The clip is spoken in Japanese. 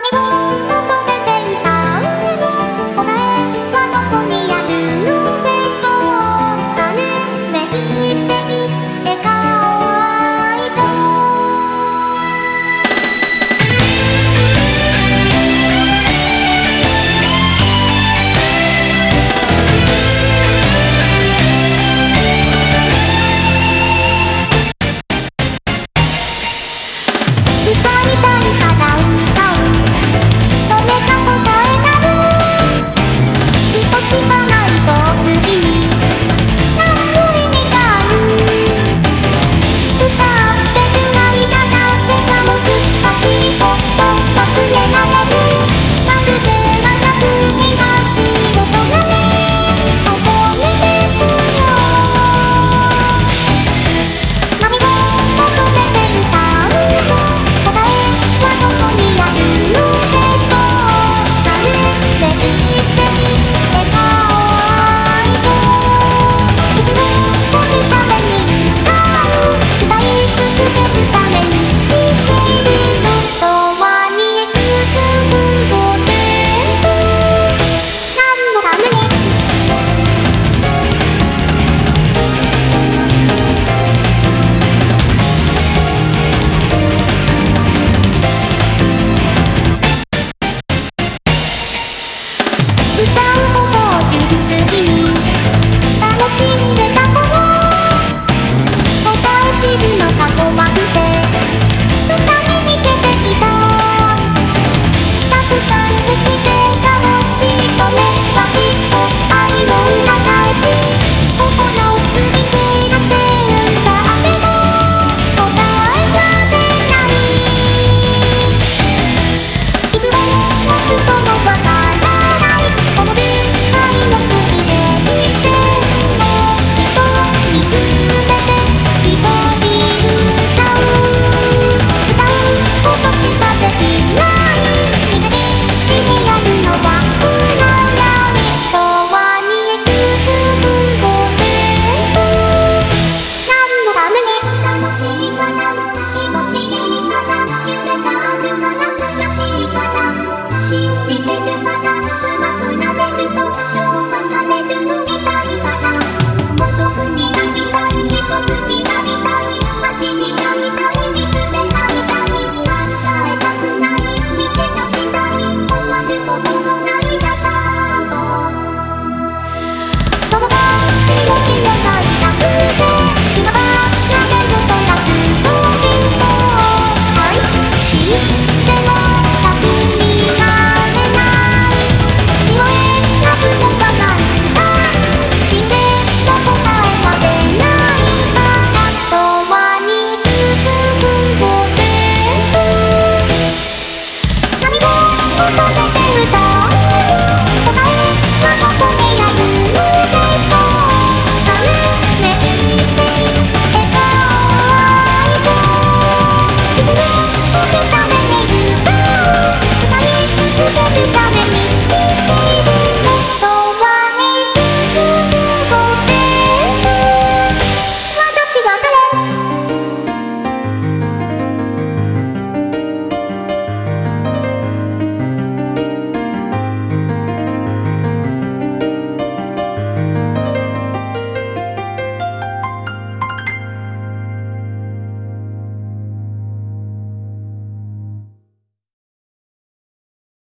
み物。